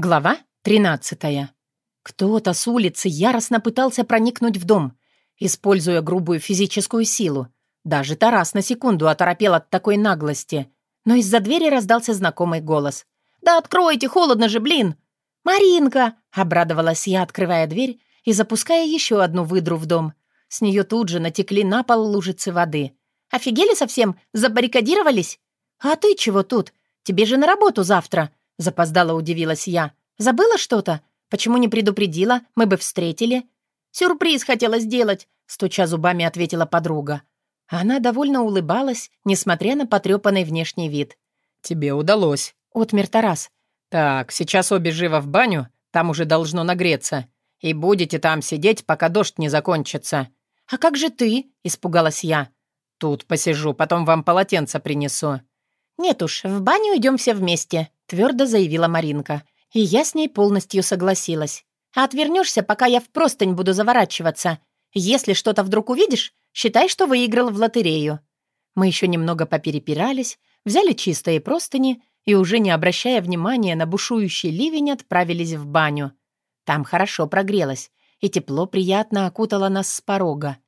Глава 13. Кто-то с улицы яростно пытался проникнуть в дом, используя грубую физическую силу. Даже Тарас на секунду оторопел от такой наглости. Но из-за двери раздался знакомый голос. «Да откройте, холодно же, блин!» «Маринка!» — обрадовалась я, открывая дверь и запуская еще одну выдру в дом. С нее тут же натекли на пол лужицы воды. «Офигели совсем? Забаррикадировались?» «А ты чего тут? Тебе же на работу завтра!» Запоздала удивилась я. «Забыла что-то? Почему не предупредила? Мы бы встретили». «Сюрприз хотела сделать», — стуча зубами ответила подруга. Она довольно улыбалась, несмотря на потрепанный внешний вид. «Тебе удалось», — отмер Тарас. «Так, сейчас обе живо в баню, там уже должно нагреться. И будете там сидеть, пока дождь не закончится». «А как же ты?» — испугалась я. «Тут посижу, потом вам полотенце принесу». «Нет уж, в баню идем все вместе», твердо заявила Маринка. И я с ней полностью согласилась. А отвернешься, пока я в простынь буду заворачиваться. Если что-то вдруг увидишь, считай, что выиграл в лотерею. Мы еще немного поперепирались, взяли чистые простыни и, уже не обращая внимания на бушующий ливень, отправились в баню. Там хорошо прогрелось, и тепло приятно окутало нас с порога.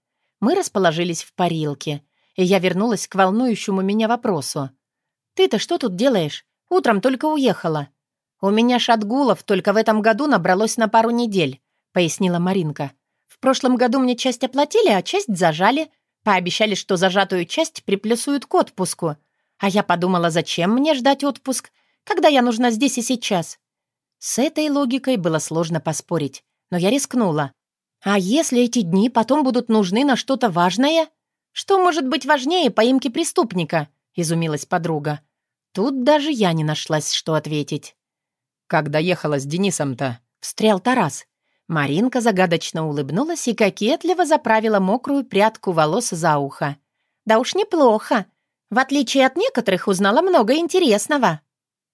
Мы расположились в парилке, и я вернулась к волнующему меня вопросу. «Ты-то что тут делаешь? Утром только уехала. У меня шатгулов только в этом году набралось на пару недель», — пояснила Маринка. «В прошлом году мне часть оплатили, а часть зажали. Пообещали, что зажатую часть приплюсуют к отпуску. А я подумала, зачем мне ждать отпуск, когда я нужна здесь и сейчас?» С этой логикой было сложно поспорить, но я рискнула. «А если эти дни потом будут нужны на что-то важное?» «Что может быть важнее поимки преступника?» — изумилась подруга. Тут даже я не нашлась, что ответить. «Когда ехала с Денисом-то?» — встрял Тарас. Маринка загадочно улыбнулась и кокетливо заправила мокрую прядку волос за ухо. «Да уж неплохо. В отличие от некоторых, узнала много интересного».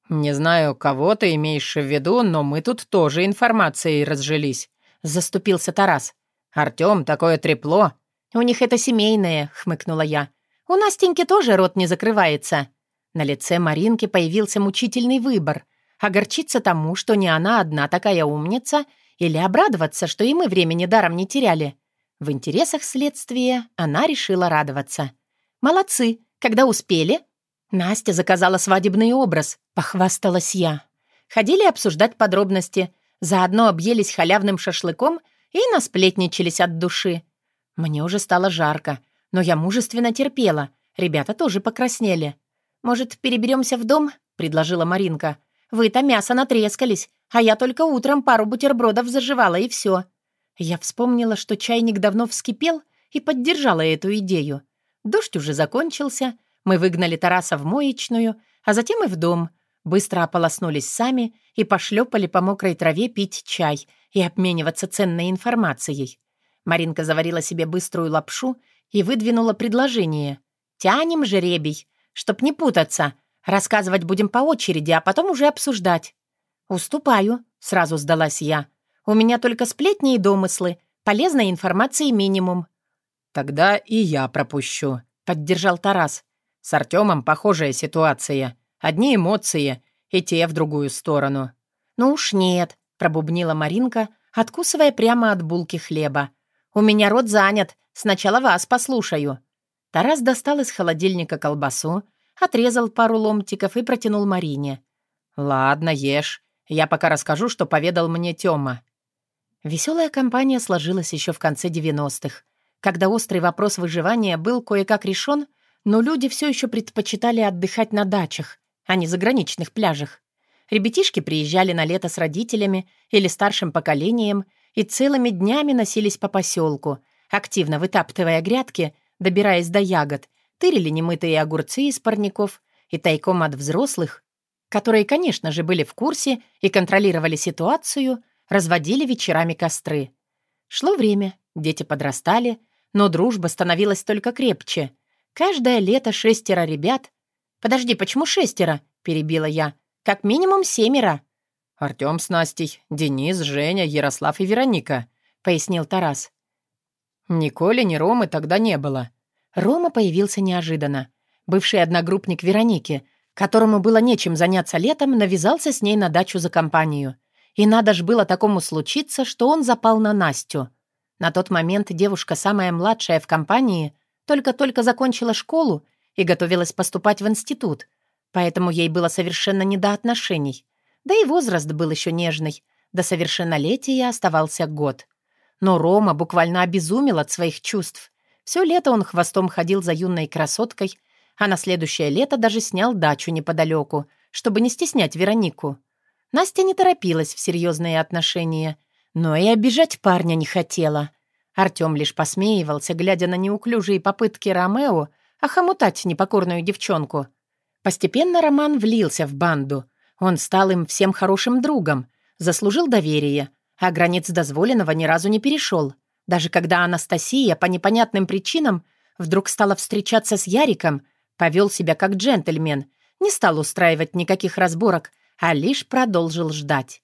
«Не знаю, кого ты имеешь в виду, но мы тут тоже информацией разжились», — заступился Тарас. «Артём, такое трепло». «У них это семейное», — хмыкнула я. «У Настеньки тоже рот не закрывается». На лице Маринки появился мучительный выбор — огорчиться тому, что не она одна такая умница, или обрадоваться, что и мы времени даром не теряли. В интересах следствия она решила радоваться. «Молодцы! Когда успели?» Настя заказала свадебный образ, похвасталась я. Ходили обсуждать подробности, заодно объелись халявным шашлыком и насплетничались от души. Мне уже стало жарко, но я мужественно терпела, ребята тоже покраснели. «Может, переберемся в дом?» — предложила Маринка. «Вы-то мясо натрескались, а я только утром пару бутербродов заживала, и все». Я вспомнила, что чайник давно вскипел, и поддержала эту идею. Дождь уже закончился, мы выгнали Тараса в моечную, а затем и в дом. Быстро ополоснулись сами и пошлепали по мокрой траве пить чай и обмениваться ценной информацией. Маринка заварила себе быструю лапшу и выдвинула предложение. «Тянем жеребий. Чтоб не путаться. Рассказывать будем по очереди, а потом уже обсуждать». «Уступаю», — сразу сдалась я. «У меня только сплетни и домыслы. Полезной информации минимум». «Тогда и я пропущу», — поддержал Тарас. «С Артемом похожая ситуация. Одни эмоции, и те в другую сторону». «Ну уж нет», — пробубнила Маринка, откусывая прямо от булки хлеба. «У меня рот занят. Сначала вас послушаю». Тарас достал из холодильника колбасу, отрезал пару ломтиков и протянул Марине. «Ладно, ешь. Я пока расскажу, что поведал мне Тёма». Веселая компания сложилась еще в конце 90-х, когда острый вопрос выживания был кое-как решен, но люди все еще предпочитали отдыхать на дачах, а не заграничных пляжах. Ребятишки приезжали на лето с родителями или старшим поколением и целыми днями носились по поселку, активно вытаптывая грядки — добираясь до ягод, тырили немытые огурцы из парников и тайком от взрослых, которые, конечно же, были в курсе и контролировали ситуацию, разводили вечерами костры. Шло время, дети подрастали, но дружба становилась только крепче. Каждое лето шестеро ребят... «Подожди, почему шестеро?» — перебила я. «Как минимум семеро». «Артём с Настей, Денис, Женя, Ярослав и Вероника», — пояснил Тарас. Ни Коли, ни Ромы тогда не было. Рома появился неожиданно. Бывший одногруппник Вероники, которому было нечем заняться летом, навязался с ней на дачу за компанию. И надо ж было такому случиться, что он запал на Настю. На тот момент девушка, самая младшая в компании, только-только закончила школу и готовилась поступать в институт, поэтому ей было совершенно не до отношений. Да и возраст был еще нежный. До совершеннолетия оставался год. Но Рома буквально обезумел от своих чувств. Все лето он хвостом ходил за юной красоткой, а на следующее лето даже снял дачу неподалеку, чтобы не стеснять Веронику. Настя не торопилась в серьезные отношения, но и обижать парня не хотела. Артем лишь посмеивался, глядя на неуклюжие попытки Ромео охомутать непокорную девчонку. Постепенно Роман влился в банду. Он стал им всем хорошим другом, заслужил доверие, а границ дозволенного ни разу не перешел. Даже когда Анастасия по непонятным причинам вдруг стала встречаться с Яриком, повел себя как джентльмен, не стал устраивать никаких разборок, а лишь продолжил ждать.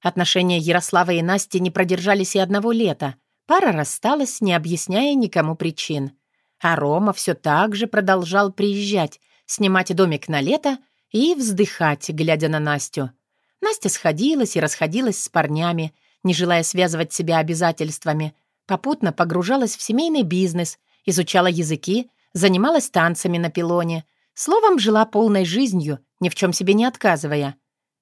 Отношения Ярослава и Насти не продержались и одного лета. Пара рассталась, не объясняя никому причин. А Рома все так же продолжал приезжать, снимать домик на лето и вздыхать, глядя на Настю. Настя сходилась и расходилась с парнями, не желая связывать себя обязательствами, попутно погружалась в семейный бизнес, изучала языки, занималась танцами на пилоне, словом, жила полной жизнью, ни в чем себе не отказывая.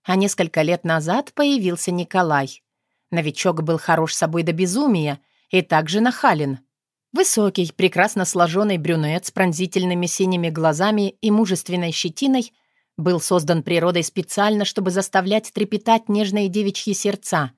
А несколько лет назад появился Николай. Новичок был хорош собой до безумия и также нахален. Высокий, прекрасно сложенный брюнет с пронзительными синими глазами и мужественной щетиной был создан природой специально, чтобы заставлять трепетать нежные девичьи сердца.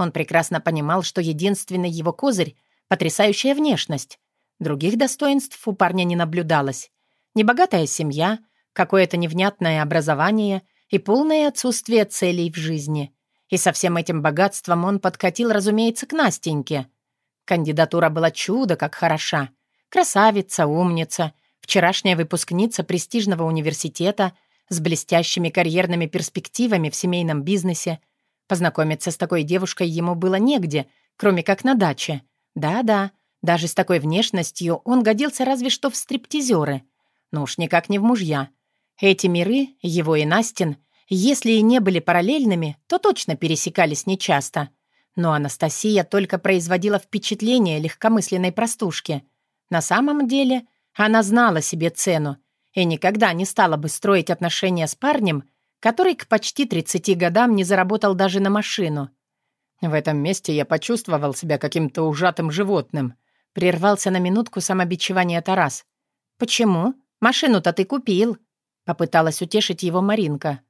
Он прекрасно понимал, что единственный его козырь — потрясающая внешность. Других достоинств у парня не наблюдалось. Небогатая семья, какое-то невнятное образование и полное отсутствие целей в жизни. И со всем этим богатством он подкатил, разумеется, к Настеньке — Кандидатура была чудо как хороша. Красавица, умница, вчерашняя выпускница престижного университета с блестящими карьерными перспективами в семейном бизнесе. Познакомиться с такой девушкой ему было негде, кроме как на даче. Да-да, даже с такой внешностью он годился разве что в стриптизеры. Но уж никак не в мужья. Эти миры, его и Настин, если и не были параллельными, то точно пересекались нечасто — но Анастасия только производила впечатление легкомысленной простушки. На самом деле она знала себе цену и никогда не стала бы строить отношения с парнем, который к почти 30 годам не заработал даже на машину. В этом месте я почувствовал себя каким-то ужатым животным. Прервался на минутку самобичевания Тарас. «Почему? Машину-то ты купил?» Попыталась утешить его Маринка.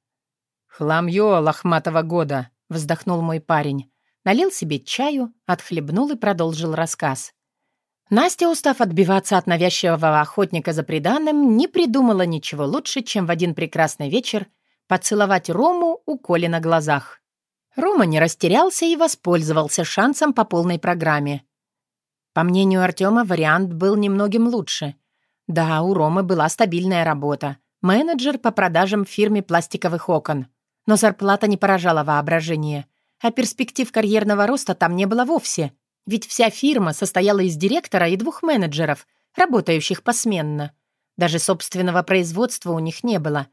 «Хламьё лохматого года», — вздохнул мой парень налил себе чаю, отхлебнул и продолжил рассказ. Настя, устав отбиваться от навязчивого охотника за преданным, не придумала ничего лучше, чем в один прекрасный вечер поцеловать Рому у Коли на глазах. Рома не растерялся и воспользовался шансом по полной программе. По мнению Артема, вариант был немногим лучше. Да, у Ромы была стабильная работа. Менеджер по продажам в фирме пластиковых окон. Но зарплата не поражала воображение — а перспектив карьерного роста там не было вовсе, ведь вся фирма состояла из директора и двух менеджеров, работающих посменно. Даже собственного производства у них не было.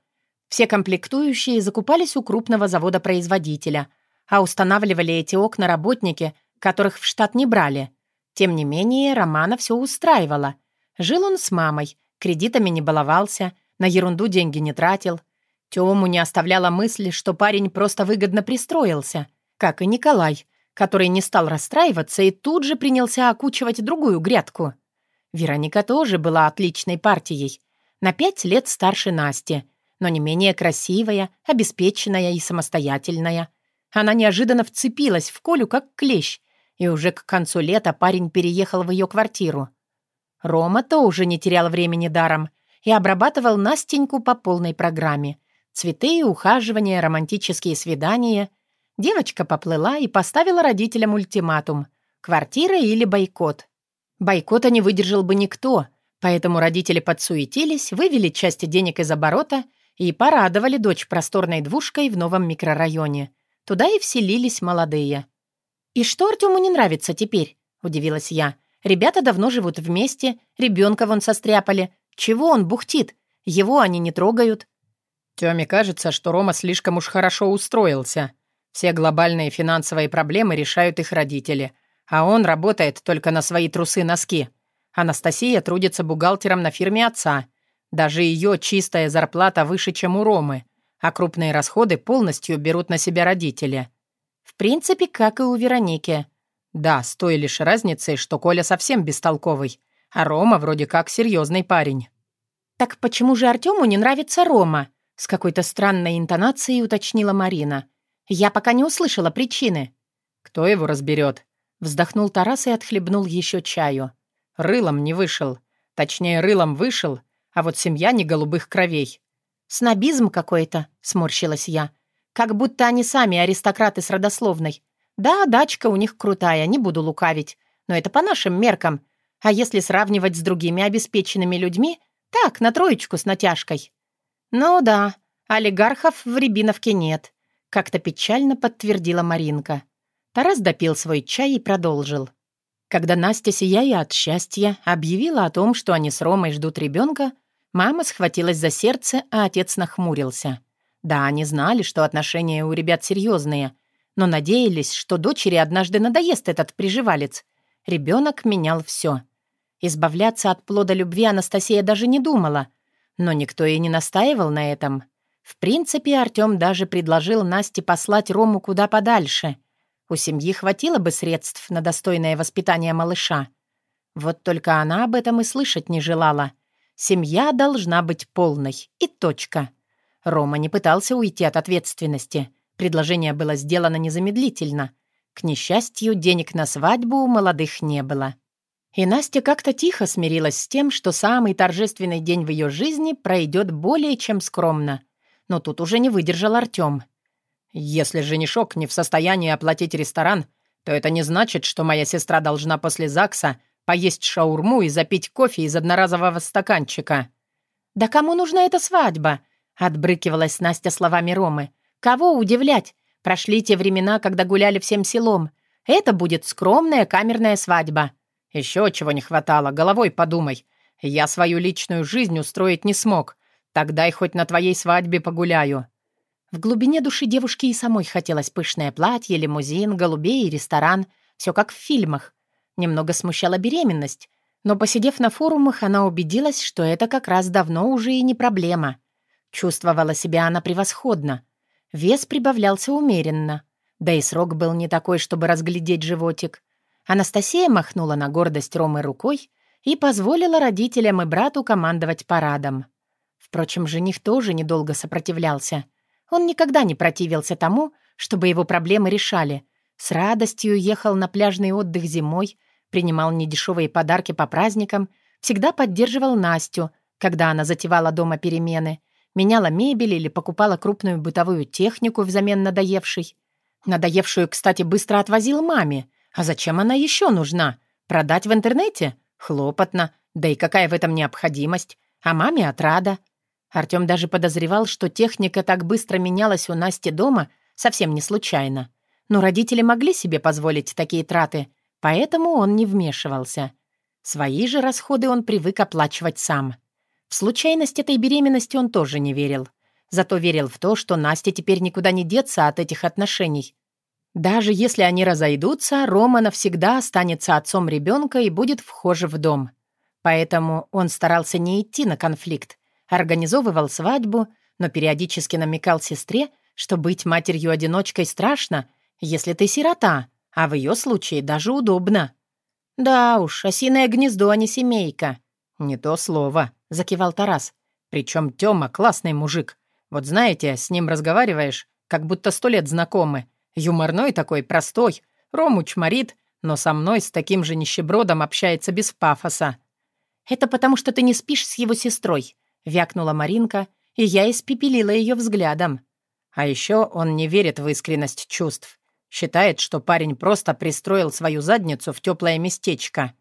Все комплектующие закупались у крупного завода-производителя, а устанавливали эти окна работники, которых в штат не брали. Тем не менее, Романа все устраивало. Жил он с мамой, кредитами не баловался, на ерунду деньги не тратил. Тему не оставляла мысль, что парень просто выгодно пристроился — как и Николай, который не стал расстраиваться и тут же принялся окучивать другую грядку. Вероника тоже была отличной партией. На пять лет старше Насти, но не менее красивая, обеспеченная и самостоятельная. Она неожиданно вцепилась в Колю как клещ, и уже к концу лета парень переехал в ее квартиру. Рома тоже не терял времени даром и обрабатывал Настеньку по полной программе. Цветы, ухаживания, романтические свидания Девочка поплыла и поставила родителям ультиматум — квартира или бойкот. Бойкота не выдержал бы никто, поэтому родители подсуетились, вывели часть денег из оборота и порадовали дочь просторной двушкой в новом микрорайоне. Туда и вселились молодые. «И что Артему не нравится теперь?» — удивилась я. «Ребята давно живут вместе, ребенка вон состряпали. Чего он бухтит? Его они не трогают». Тёме кажется, что Рома слишком уж хорошо устроился. Все глобальные финансовые проблемы решают их родители, а он работает только на свои трусы-носки. Анастасия трудится бухгалтером на фирме отца. Даже ее чистая зарплата выше, чем у Ромы, а крупные расходы полностью берут на себя родители. В принципе, как и у Вероники. Да, с той лишь разницей, что Коля совсем бестолковый, а Рома вроде как серьезный парень. «Так почему же Артему не нравится Рома?» С какой-то странной интонацией уточнила Марина. «Я пока не услышала причины». «Кто его разберет? Вздохнул Тарас и отхлебнул еще чаю. Рылом не вышел. Точнее, рылом вышел, а вот семья не голубых кровей. «Снобизм какой-то», — сморщилась я. «Как будто они сами аристократы с родословной. Да, дачка у них крутая, не буду лукавить. Но это по нашим меркам. А если сравнивать с другими обеспеченными людьми, так, на троечку с натяжкой». «Ну да, олигархов в Рябиновке нет», — как-то печально подтвердила Маринка. Тарас допил свой чай и продолжил. Когда Настя, сияя от счастья, объявила о том, что они с Ромой ждут ребенка, мама схватилась за сердце, а отец нахмурился. Да, они знали, что отношения у ребят серьезные, но надеялись, что дочери однажды надоест этот приживалец. Ребенок менял все. Избавляться от плода любви Анастасия даже не думала, но никто и не настаивал на этом. В принципе, Артём даже предложил Насте послать Рому куда подальше — у семьи хватило бы средств на достойное воспитание малыша. Вот только она об этом и слышать не желала. Семья должна быть полной. И точка. Рома не пытался уйти от ответственности. Предложение было сделано незамедлительно. К несчастью, денег на свадьбу у молодых не было. И Настя как-то тихо смирилась с тем, что самый торжественный день в ее жизни пройдет более чем скромно. Но тут уже не выдержал Артем. Если женишок не в состоянии оплатить ресторан, то это не значит, что моя сестра должна после ЗАГСа поесть шаурму и запить кофе из одноразового стаканчика». «Да кому нужна эта свадьба?» — отбрыкивалась Настя словами Ромы. «Кого удивлять? Прошли те времена, когда гуляли всем селом. Это будет скромная камерная свадьба». «Еще чего не хватало, головой подумай. Я свою личную жизнь устроить не смог. Тогда и хоть на твоей свадьбе погуляю». В глубине души девушки и самой хотелось пышное платье, лимузин, голубей и ресторан. Все как в фильмах. Немного смущала беременность, но, посидев на форумах, она убедилась, что это как раз давно уже и не проблема. Чувствовала себя она превосходно. Вес прибавлялся умеренно. Да и срок был не такой, чтобы разглядеть животик. Анастасия махнула на гордость Ромы рукой и позволила родителям и брату командовать парадом. Впрочем, жених тоже недолго сопротивлялся — он никогда не противился тому, чтобы его проблемы решали. С радостью ехал на пляжный отдых зимой, принимал недешевые подарки по праздникам, всегда поддерживал Настю, когда она затевала дома перемены, меняла мебель или покупала крупную бытовую технику взамен надоевшей. Надоевшую, кстати, быстро отвозил маме. А зачем она еще нужна? Продать в интернете? Хлопотно. Да и какая в этом необходимость? А маме отрада. Артём даже подозревал, что техника так быстро менялась у Насти дома совсем не случайно. Но родители могли себе позволить такие траты, поэтому он не вмешивался. Свои же расходы он привык оплачивать сам. В случайность этой беременности он тоже не верил. Зато верил в то, что Настя теперь никуда не деться от этих отношений. Даже если они разойдутся, Рома навсегда останется отцом ребенка и будет вхож в дом. Поэтому он старался не идти на конфликт, организовывал свадьбу, но периодически намекал сестре, что быть матерью-одиночкой страшно, если ты сирота, а в ее случае даже удобно. «Да уж, осиное гнездо, а не семейка». «Не то слово», — закивал Тарас. «Причем Тёма классный мужик. Вот знаете, с ним разговариваешь, как будто сто лет знакомы. Юморной такой, простой. Рому чморит, но со мной с таким же нищебродом общается без пафоса». «Это потому, что ты не спишь с его сестрой вякнула Маринка, и я испепелила ее взглядом. А еще он не верит в искренность чувств. Считает, что парень просто пристроил свою задницу в теплое местечко.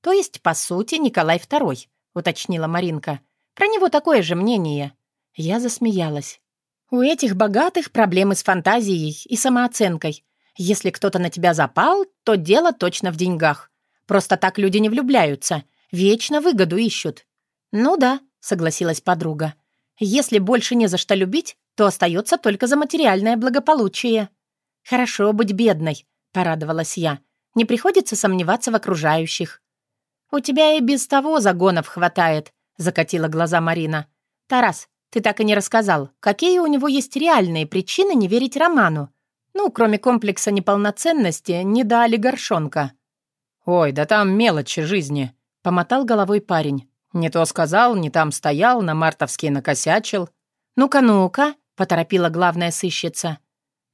То есть, по сути, Николай II, уточнила Маринка. Про него такое же мнение. Я засмеялась. У этих богатых проблемы с фантазией и самооценкой. Если кто-то на тебя запал, то дело точно в деньгах. Просто так люди не влюбляются. Вечно выгоду ищут. Ну да, — согласилась подруга. «Если больше не за что любить, то остается только за материальное благополучие». «Хорошо быть бедной», — порадовалась я. «Не приходится сомневаться в окружающих». «У тебя и без того загонов хватает», — закатила глаза Марина. «Тарас, ты так и не рассказал, какие у него есть реальные причины не верить Роману? Ну, кроме комплекса неполноценности, не дали горшонка». «Ой, да там мелочи жизни», — помотал головой парень. «Не то сказал, не там стоял, на мартовский накосячил». «Ну-ка, ну-ка», — поторопила главная сыщица.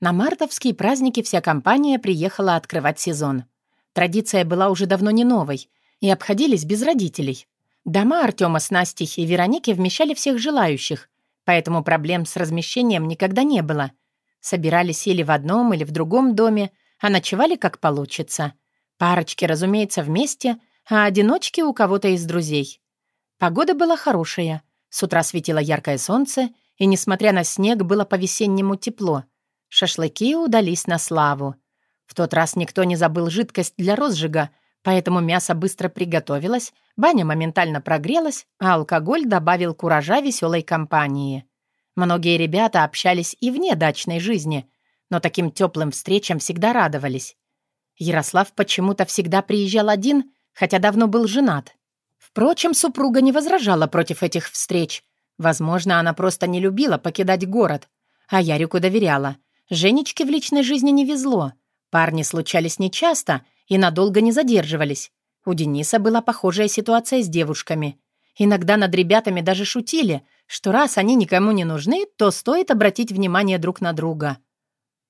На мартовские праздники вся компания приехала открывать сезон. Традиция была уже давно не новой, и обходились без родителей. Дома Артема с Настей и Вероники вмещали всех желающих, поэтому проблем с размещением никогда не было. Собирались или в одном, или в другом доме, а ночевали как получится. Парочки, разумеется, вместе, а одиночки у кого-то из друзей. Погода была хорошая. С утра светило яркое солнце, и, несмотря на снег, было по-весеннему тепло — Шашлыки удались на славу. В тот раз никто не забыл жидкость для розжига, поэтому мясо быстро приготовилось, баня моментально прогрелась, а алкоголь добавил куража веселой компании. Многие ребята общались и вне дачной жизни, но таким теплым встречам всегда радовались. Ярослав почему-то всегда приезжал один, хотя давно был женат. Впрочем, супруга не возражала против этих встреч. Возможно, она просто не любила покидать город, а Ярику доверяла — Женечке в личной жизни не везло. Парни случались нечасто и надолго не задерживались. У Дениса была похожая ситуация с девушками. Иногда над ребятами даже шутили, что раз они никому не нужны, то стоит обратить внимание друг на друга.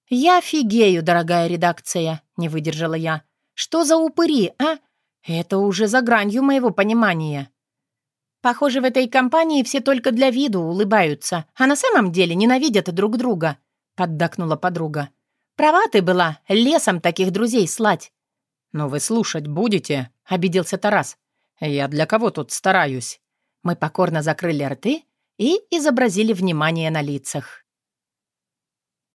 «Я офигею, дорогая редакция», — не выдержала я. «Что за упыри, а? Это уже за гранью моего понимания». Похоже, в этой компании все только для виду улыбаются, а на самом деле ненавидят друг друга. — поддакнула подруга. «Права ты была, лесом таких друзей слать». «Но вы слушать будете?» — обиделся Тарас. «Я для кого тут стараюсь?» Мы покорно закрыли рты и изобразили внимание на лицах.